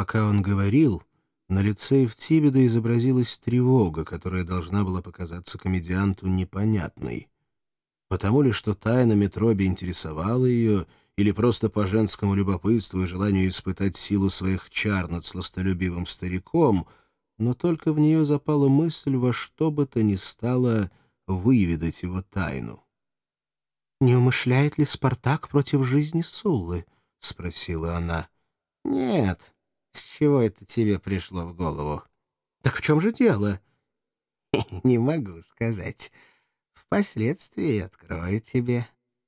пока он говорил, на лице Евтибеда изобразилась тревога, которая должна была показаться комедианту непонятной. Потому ли, что тайна Метроби интересовала ее, или просто по женскому любопытству и желанию испытать силу своих чар над сластолюбивым стариком, но только в нее запала мысль во что бы то ни стало выведать его тайну. «Не умышляет ли Спартак против жизни Суллы?» — спросила она. «Нет. С чего это тебе пришло в голову?» «Так в чем же дело?» «Не могу сказать. Впоследствии открою тебе».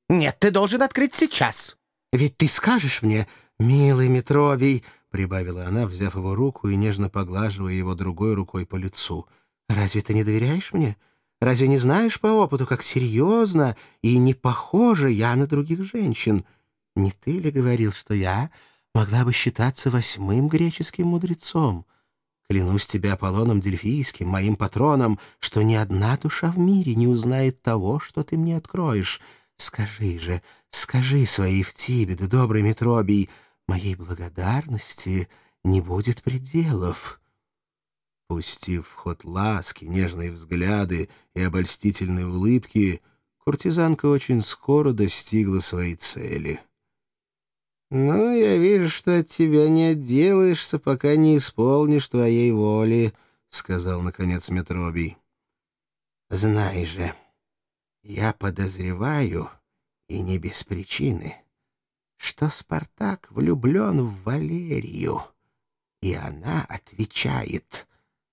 «Нет, ты должен открыть сейчас. Ведь ты скажешь мне, милый Метробий, — прибавила она, взяв его руку и нежно поглаживая его другой рукой по лицу. «Разве ты не доверяешь мне? Разве не знаешь по опыту, как серьезно и не похожа я на других женщин? Не ты ли говорил, что я могла бы считаться восьмым греческим мудрецом? Клянусь тебе Аполлоном Дельфийским, моим патроном, что ни одна душа в мире не узнает того, что ты мне откроешь. Скажи же, скажи своей Евтибеды, добрый Метробий, моей благодарности не будет пределов». Пустив в ход ласки, нежные взгляды и обольстительные улыбки, куртизанка очень скоро достигла своей цели — «Ну, я вижу, что от тебя не отделаешься, пока не исполнишь твоей воли», — сказал, наконец, Метробий. «Знай же, я подозреваю, и не без причины, что Спартак влюблен в Валерию, и она отвечает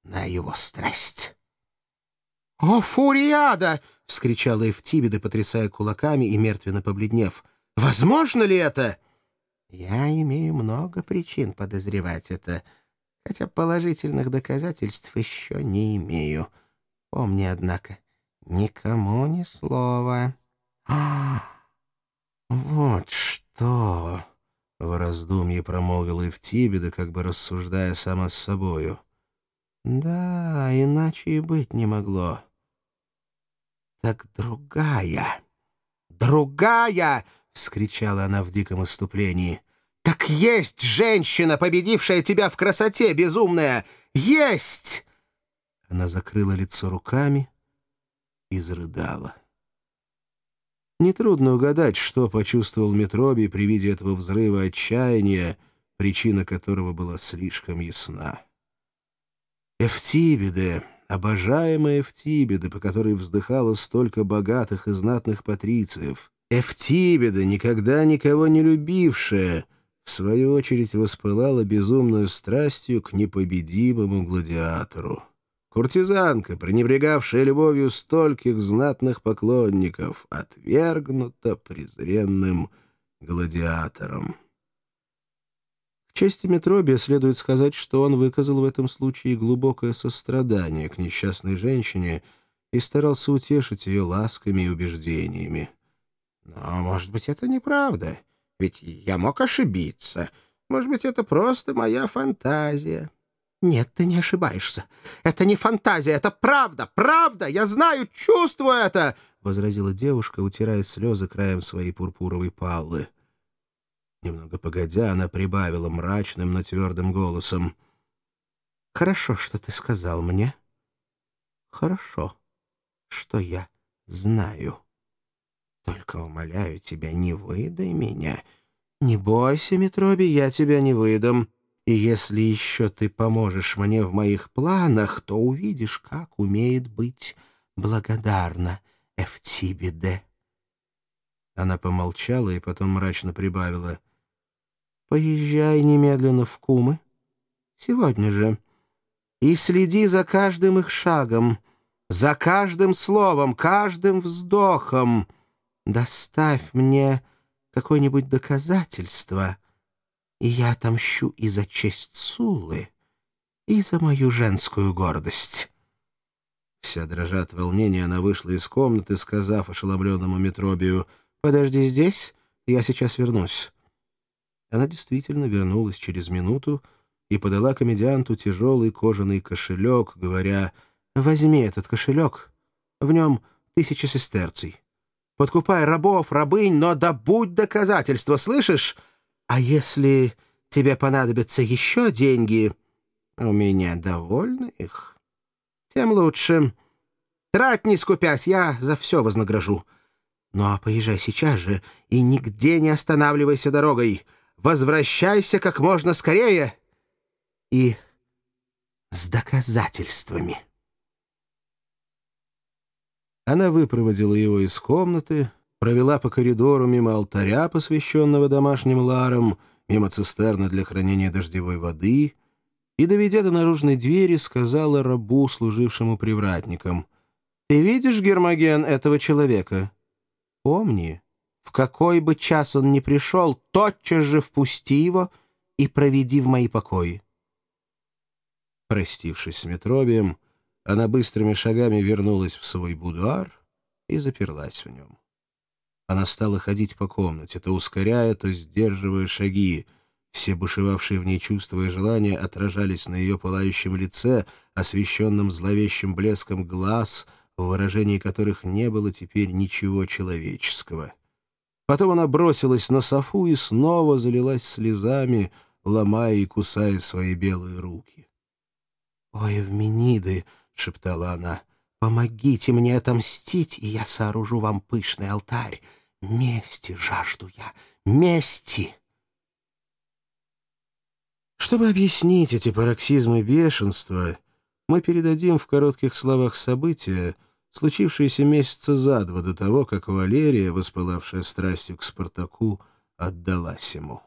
на его страсть». «О, фуриада!» — вскричала Эфтибеда, потрясая кулаками и мертвенно побледнев. «Возможно ли это?» Я имею много причин подозревать это, хотя положительных доказательств еще не имею. Помни, однако, никому ни слова. А, вот что! В раздумье промолвила Евтибеда, как бы рассуждая сама с собою. Да, иначе и быть не могло. Так другая, другая! — вскричала она в диком иступлении. «Так есть женщина, победившая тебя в красоте, безумная! Есть!» Она закрыла лицо руками и зарыдала. Нетрудно угадать, что почувствовал Метроби при виде этого взрыва отчаяния, причина которого была слишком ясна. Эфтибеде, обожаемая Эфтибеде, по которой вздыхало столько богатых и знатных патрициев, Эфтибеда, никогда никого не любившая, в свою очередь воспылала безумную страстью к непобедимому гладиатору. Куртизанка, пренебрегавшая любовью стольких знатных поклонников, отвергнута презренным гладиатором. К чести Метробия следует сказать, что он выказал в этом случае глубокое сострадание к несчастной женщине и старался утешить ее ласками и убеждениями. Но, может быть, это неправда, ведь я мог ошибиться. Может быть, это просто моя фантазия. Нет, ты не ошибаешься. Это не фантазия, это правда, правда. Я знаю, чувствую это, — возразила девушка, утирая слезы краем своей пурпуровой паллы. Немного погодя, она прибавила мрачным, но твердым голосом. «Хорошо, что ты сказал мне. Хорошо, что я знаю». Только умоляю тебя, не выдай меня. Не бойся, Метроби, я тебя не выдам. И если еще ты поможешь мне в моих планах, то увидишь, как умеет быть благодарна Эфтибиде. Она помолчала и потом мрачно прибавила. «Поезжай немедленно в Кумы. Сегодня же. И следи за каждым их шагом, за каждым словом, каждым вздохом» доставь мне какое-нибудь доказательство, и я отомщу и за честь Суллы, и за мою женскую гордость». Вся дрожа от волнения, она вышла из комнаты, сказав ошеломленному Метробию, «Подожди здесь, я сейчас вернусь». Она действительно вернулась через минуту и подала комедианту тяжелый кожаный кошелек, говоря, «Возьми этот кошелек, в нем тысяча сестерций. Подкупай рабов, рабынь, но добудь доказательства, слышишь? А если тебе понадобятся еще деньги, у меня довольно их. Тем лучше. Трать не скупясь, я за все вознагражу. Ну а поезжай сейчас же и нигде не останавливайся дорогой. Возвращайся как можно скорее и с доказательствами. Она выпроводила его из комнаты, провела по коридору мимо алтаря, посвященного домашним ларам, мимо цистерны для хранения дождевой воды, и, доведя до наружной двери, сказала рабу, служившему привратником, «Ты видишь, Гермоген, этого человека? Помни, в какой бы час он ни пришел, тотчас же впусти его и проведи в мои покои». Простившись с Метробием, она быстрыми шагами вернулась в свой будуар и заперлась в нем. Она стала ходить по комнате, то ускоряя, то сдерживая шаги. Все бушевавшие в ней чувства и желания отражались на ее пылающем лице, освещенном зловещим блеском глаз, в выражении которых не было теперь ничего человеческого. Потом она бросилась на софу и снова залилась слезами, ломая и кусая свои белые руки. «Ой, Эвмениды!» — шептала она. «Помогите мне отомстить, и я сооружу вам пышный алтарь. Мести жажду я, мести!» Чтобы объяснить эти пароксизмы бешенства, мы передадим в коротких словах события, случившиеся месяца за два до того, как Валерия, воспылавшая страстью к Спартаку, отдалась ему.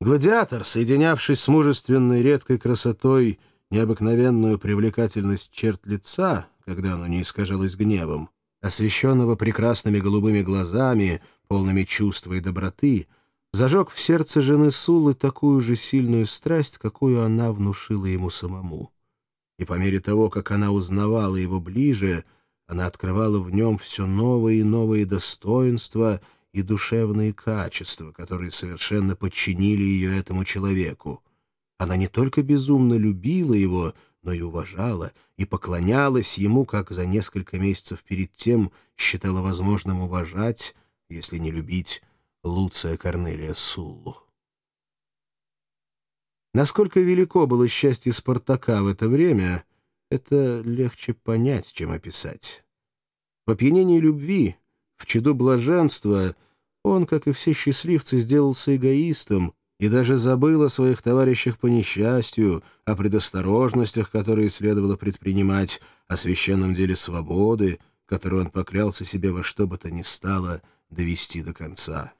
Гладиатор, соединявшись с мужественной редкой красотой необыкновенную привлекательность черт лица, когда оно не искажалось гневом, освещенного прекрасными голубыми глазами, полными чувства и доброты, зажег в сердце жены Сулы такую же сильную страсть, какую она внушила ему самому. И по мере того, как она узнавала его ближе, она открывала в нем все новые и новые достоинства — и душевные качества, которые совершенно подчинили ее этому человеку. Она не только безумно любила его, но и уважала, и поклонялась ему, как за несколько месяцев перед тем считала возможным уважать, если не любить, Луция Корнелия Суллу. Насколько велико было счастье Спартака в это время, это легче понять, чем описать. В опьянении любви в чаду блаженства он, как и все счастливцы, сделался эгоистом и даже забыл о своих товарищах по несчастью, о предосторожностях, которые следовало предпринимать, о священном деле свободы, которую он поклялся себе во что бы то ни стало довести до конца.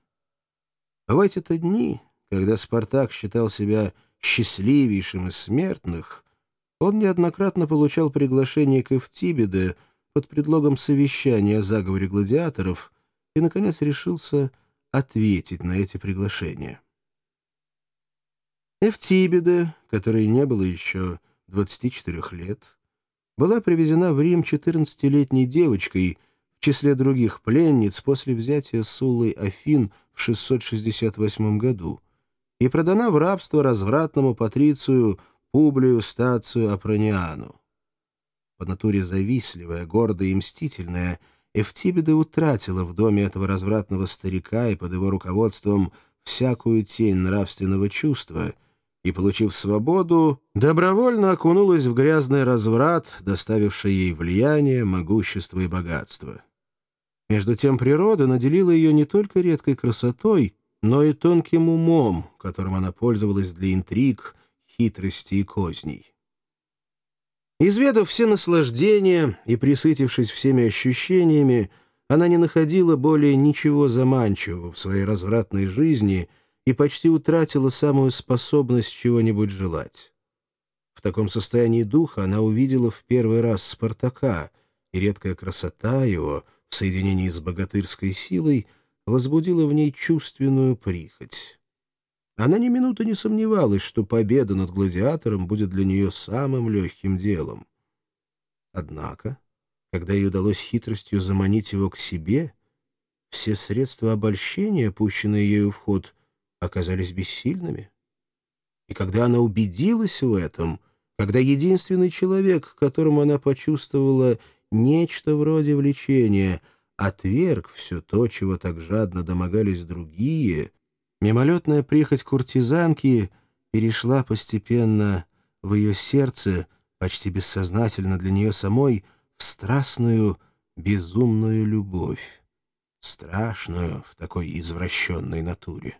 В эти-то дни, когда Спартак считал себя счастливейшим из смертных, он неоднократно получал приглашение к Эфтибеде, под предлогом совещания о заговоре гладиаторов и, наконец, решился ответить на эти приглашения. Эфтибеда, которой не было еще 24 лет, была привезена в Рим 14-летней девочкой в числе других пленниц после взятия Суллой Афин в 668 году и продана в рабство развратному патрицию Публию Стацию Апрониану. По натуре завистливая, гордая и мстительная, Эфтибеда утратила в доме этого развратного старика и под его руководством всякую тень нравственного чувства и, получив свободу, добровольно окунулась в грязный разврат, доставивший ей влияние, могущество и богатство. Между тем природа наделила ее не только редкой красотой, но и тонким умом, которым она пользовалась для интриг, хитрости и козней. Изведав все наслаждения и присытившись всеми ощущениями, она не находила более ничего заманчивого в своей развратной жизни и почти утратила самую способность чего-нибудь желать. В таком состоянии духа она увидела в первый раз Спартака, и редкая красота его в соединении с богатырской силой возбудила в ней чувственную прихоть. Она ни минуты не сомневалась, что победа над гладиатором будет для нее самым легким делом. Однако, когда ей удалось хитростью заманить его к себе, все средства обольщения, пущенные ею в ход, оказались бессильными. И когда она убедилась в этом, когда единственный человек, к которому она почувствовала нечто вроде влечения, отверг все то, чего так жадно домогались другие, мимолетная прихоть куртизанки перешла постепенно в ее сердце, почти бессознательно для нее самой, в страстную, безумную любовь, страшную в такой извращенной натуре.